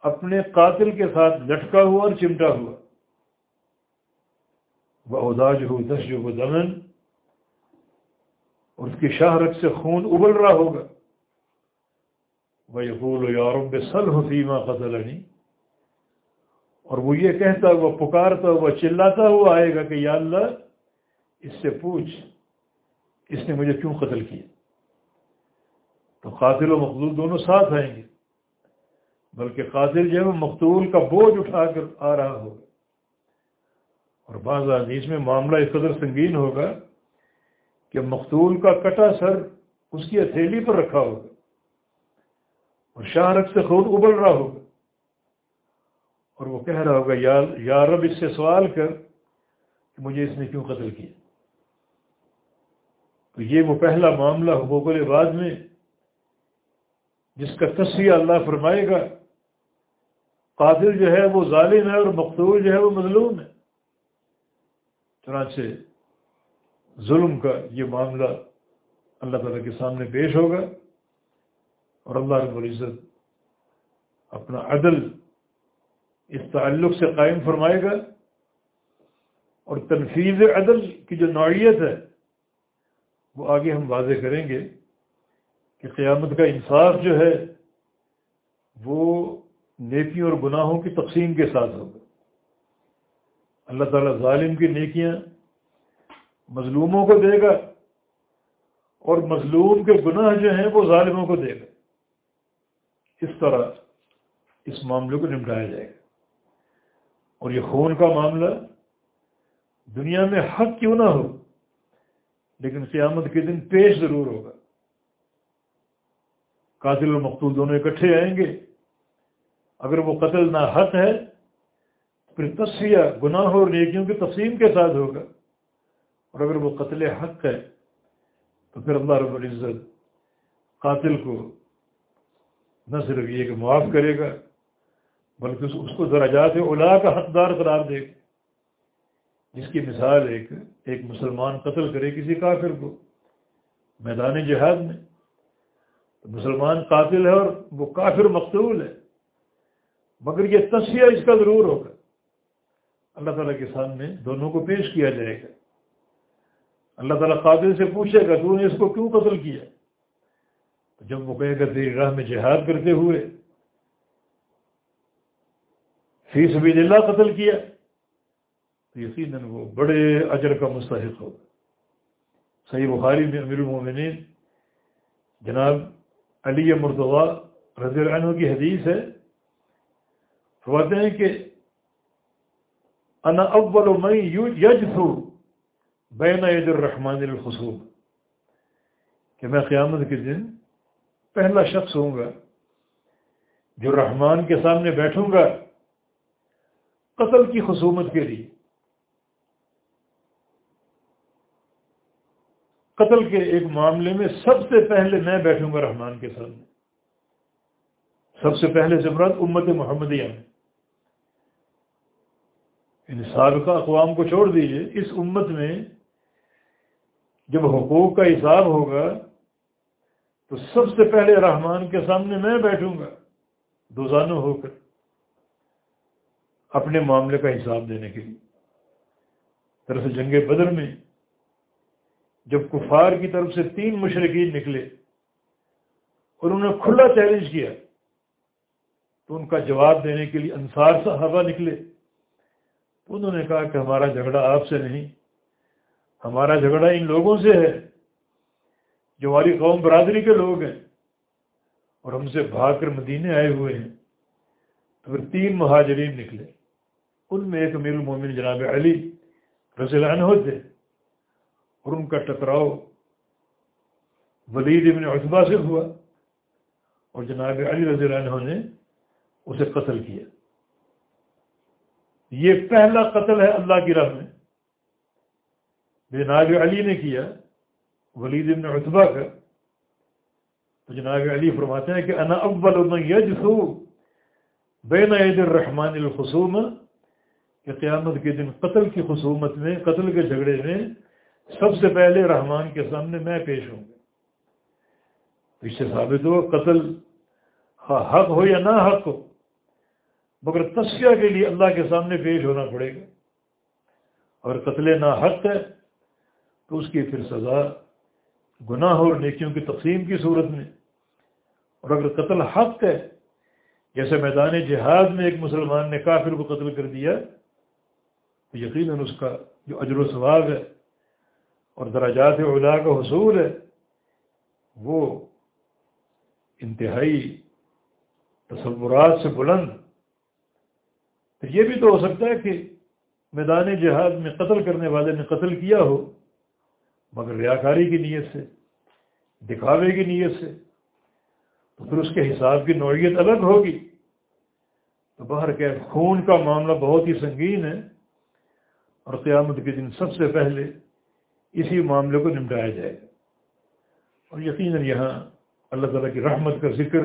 اپنے قاتل کے ساتھ لٹکا ہوا اور چمٹا ہوا۔ وہ اداج ہو دش جو دمن اور اس کی شاہ سے خون ابل رہا ہوگا۔ وہ یقول یورب سل حسیمہ قتل اور وہ یہ کہتا ہوا، پکارتا ہوا، چلاتا ہوا آئے گا کہ یا اللہ، اس سے پوچھ، اس نے مجھے کیوں قتل کیا؟ تو قاتل و مقدول دونوں ساتھ آئیں گے۔ بلکہ قاتل جو ہے، وہ مقتول کا بوجھ اٹھا کر آ رہا ہوگا۔ اور بعض حدیث میں معاملہ اس قدر سنگین ہوگا کہ مقتول کا کٹا سر اس کی ہتھیلی پر رکھا ہوگا۔ اور شاہ رخ سے خود ابل رہا ہوگا۔ اور وہ کہہ رہا ہوگا، یا رب، اس سے سوال کر کہ مجھے اس نے کیوں قتل کیا؟ تو یہ وہ پہلا معاملہ حقوق العباد میں، جس کا تصویر اللہ فرمائے گا، قاتل جو ہے وہ ظالم ہے اور مقتول جو ہے وہ مظلوم ہے۔ چنانچہ ظلم کا یہ معاملہ اللہ تعالیٰ کے سامنے پیش ہوگا۔ اور اللہ رب العزت اپنا عدل اس تعلق سے قائم فرمائے گا اور تنفیذ عدل کی جو نوعیت ہے، وہ آگے ہم واضح کریں گے کہ قیامت کا انصاف جو ہے، وہ نیکیوں اور گناہوں کی تقسیم کے ساتھ ہوگا۔ اللہ تعالیٰ ظالم کی نیکیاں مظلوموں کو دے گا اور مظلوم کے گناہ جو ہیں، وہ ظالموں کو دے گا۔ اس طرح اس معاملے کو نمٹایا جائے گا؟ اور یہ خون کا معاملہ دنیا میں حق کیوں نہ ہو، لیکن قیامت کے دن پیش ضرور ہوگا۔ قاتل اور مقتول دونوں اکٹھے آئیں گے۔ اگر وہ قتل نہ حق ہے پھر تصویہ گناہ اور نیکیوں کی تقسیم کے ساتھ ہوگا۔ اور اگر وہ قتل حق ہے، تو پھر اللہ رب العزت قاتل کو نہ صرف یہ کہ معاف کرے گا، بلکہ اس کو درجات اولا کا حقدار قرار دے گا۔ جس کی مثال ایک ایک مسلمان قتل کرے کسی کافر کو، میدان جہاد میں۔ تو مسلمان قاتل ہے اور وہ کافر مقتول ہے۔ مگر یہ تصویر اس کا ضرور ہوگا۔ اللہ تعالیٰ کے سامنے دونوں کو پیش کیا جائے گا۔ اللہ تعالیٰ قاتل سے پوچھے گا، تو نے اس کو کیوں قتل کیا؟ جب وہ کہے گا تیری راہ میں جہاد کرتے ہوئے فی سبیل اللہ قتل کیا، تو یقیناً وہ بڑے اجر کا مستحق ہوگا۔ صحیح بخاری میں امیر المومنین جناب علی مرتضیٰ رضی اللہ عنہ کی حدیث ہے، فرماتے ہیں کہ انا اول من یجثو بین عید الرحمن الخصوب کہ میں قیامت کے دن پہلا شخص ہوں گا جو رحمان کے سامنے بیٹھوں گا قتل کی خصومت کے لیے۔ قتل کے ایک معاملے میں سب سے پہلے میں بیٹھوں گا رحمان کے سامنے۔ سب سے پہلے زمرات امت محمدیہ میں۔ ان سابقہ اقوام کو چھوڑ دیجیے، اس امت میں جب حقوق کا حساب ہوگا تو سب سے پہلے رحمان کے سامنے میں بیٹھوں گا، دوزانوں ہو کر، اپنے معاملے کا حساب دینے کے لیے۔ دراصل جنگ بدر میں جب کفار کی طرف سے تین مشرقین نکلے اور انہوں نے کھلا چیلنج کیا، تو ان کا جواب دینے کے لیے انصار سا ہوا نکلے۔ تو انہوں نے کہا کہ ہمارا جھگڑا آپ سے نہیں، ہمارا جھگڑا ان لوگوں سے ہے۔ جو ہماری قوم برادری کے لوگ ہیں اور ہم سے بھاگ کر مدینے آئے ہوئے ہیں، تو پھر تین مہاجرین نکلے۔ ان میں ایک امیر المومن جناب علی رضی اللہ عنہ تھے اور ان کا ٹکراؤ ولید ابن عطبہ سے ہوا اور جناب علی رضی اللہ عنہ نے اسے قتل کیا۔ یہ پہلا قتل ہے اللہ کی راہ میں۔ جناب علی نے کیا۔ ولید ابن عطبہ کا، تو جناب علی فرماتے ہیں کہ انا اول من بین عید الرحمن الخصوم، کہ قیامت کے دن قتل کی خصومت میں، قتل کے جھگڑے میں سب سے پہلے رحمان کے سامنے میں پیش ہوں گا۔ اس سے ثابت ہو قتل ہاں حق ہو یا نہ حق ہو، مگر تصفیہ کے لیے اللہ کے سامنے پیش ہونا پڑے گا۔ اور قتل نہ حق ہے تو اس کی پھر سزا گناہ اور نیکیوں کی تقسیم کی صورت میں۔ اور اگر قتل حق ہے، جیسے میدان جہاد میں ایک مسلمان نے کافر کو قتل کر دیا، تو یقیناً اس کا جو اجر و ثواب ہے اور دراجات ادا کا حصول ہے، وہ انتہائی تصورات سے بلند۔ تو یہ بھی تو ہو سکتا ہے کہ میدان جہاد میں قتل کرنے والے نے قتل کیا ہو مگر ریاکاری کی نیت سے، دکھاوے کی نیت سے، تو پھر اس کے حساب کی نوعیت الگ ہوگی۔ تو باہر کے خون کا معاملہ بہت ہی سنگین ہے اور قیامت کے دن سب سے پہلے اسی معاملے کو نمٹایا جائے گا۔ اور یقیناً یہاں اللہ تعالیٰ کی رحمت کا ذکر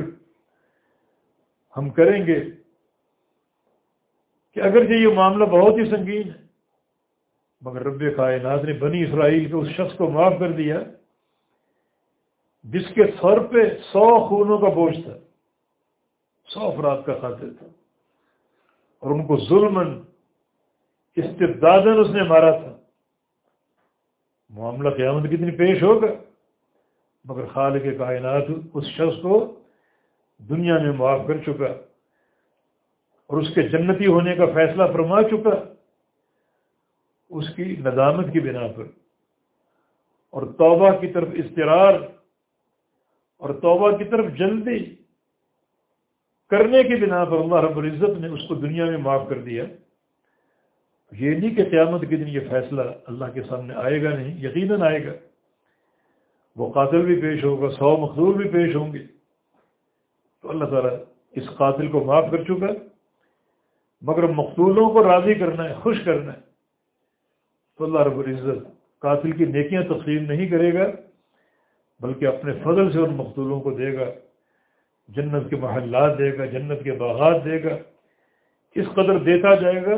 ہم کریں گے کہ اگر یہ معاملہ بہت ہی سنگین ہے مگر رب کائنات نے بنی اسرائیل کے اس شخص کو معاف کر دیا جس کے سر پہ سو خونوں کا بوجھ تھا، سو افراد کا خاطر تھا۔ اور ان کو ظلم استبداد اس نے مارا تھا۔ معاملہ قیامت کتنی پیش ہوگا، مگر خالق کائنات اس شخص کو دنیا میں معاف کر چکا اور اس کے جنتی ہونے کا فیصلہ فرما چکا۔ اس کی ندامت کی بنا پر۔ اور توبہ کی طرف استرار اور توبہ کی طرف جلدی کرنے کی بنا پر اللہ رب العزت نے اس کو دنیا میں معاف کر دیا۔ یہ نہیں کہ قیامت کے دن یہ فیصلہ اللہ کے سامنے آئے گا نہیں، یقیناً آئے گا۔ وہ قاتل بھی پیش ہوگا، سو مخدور بھی پیش ہوں گے۔ تو اللہ تعالیٰ اس قاتل کو معاف کر چکا مگر مقتولوں کو راضی کرنا ہے، خوش کرنا ہے۔ تو اللہ رب العزت قاتل کی نیکیاں تقسیم نہیں کرے گا، بلکہ اپنے فضل سے ان مقتولوں کو دے گا، جنت کے محلات دے گا، جنت کے باغات دے گا۔ اس قدر دیتا جائے گا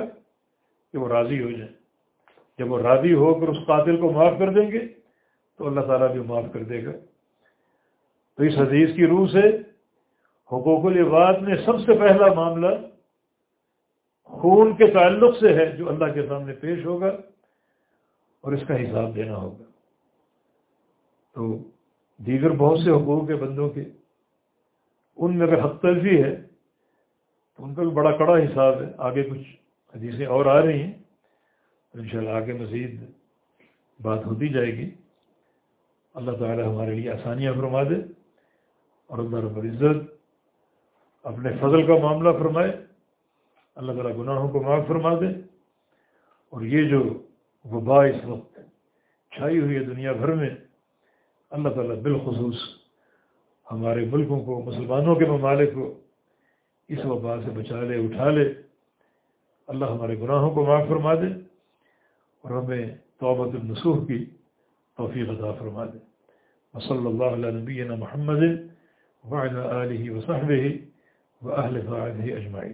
کہ وہ راضی ہو جائیں جب وہ راضی ہو کر اس قاتل کو معاف کر دیں گے، تو اللہ تعالیٰ بھی معاف کر دے گا۔ تو اس حدیث کی روح سے حقوق العباد میں سب سے پہلا معاملہ خون کے تعلق سے ہے جو اللہ کے سامنے پیش ہوگا۔ اور اس کا حساب دینا ہوگا۔ تو دیگر بہت سے حقوق کے بندوں کے، ان میں اگر حق تلفی ہے، تو ان کا بھی بڑا کڑا حساب ہے۔ آگے کچھ حدیثیں اور آ رہی ہیں، تو ان شاء اللہ آگے مزید بات ہوتی جائے گی۔ اللہ تعالی ہمارے لیے آسانیاں فرما دے اور اللہ رب العزت اپنے فضل کا معاملہ فرمائے۔ اللہ تعالیٰ گناہوں کو معاف فرما دے۔ اور یہ جو وبا اس وقت چھائی ہوئی ہے دنیا بھر میں، اللہ تعالیٰ بالخصوص ہمارے ملکوں کو، مسلمانوں کے ممالک کو اس وبا سے بچا لے، اٹھا لے۔ اللہ ہمارے گناہوں کو معاف فرما دے اور ہمیں توبت النسوح کی توفیق عطا فرما دے۔ وصلی اللہ علیہ نبینا محمد وعلى آلہ وصحبہ و اہل فاعلہ اجمعین۔